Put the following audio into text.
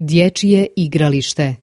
Dječje igralište.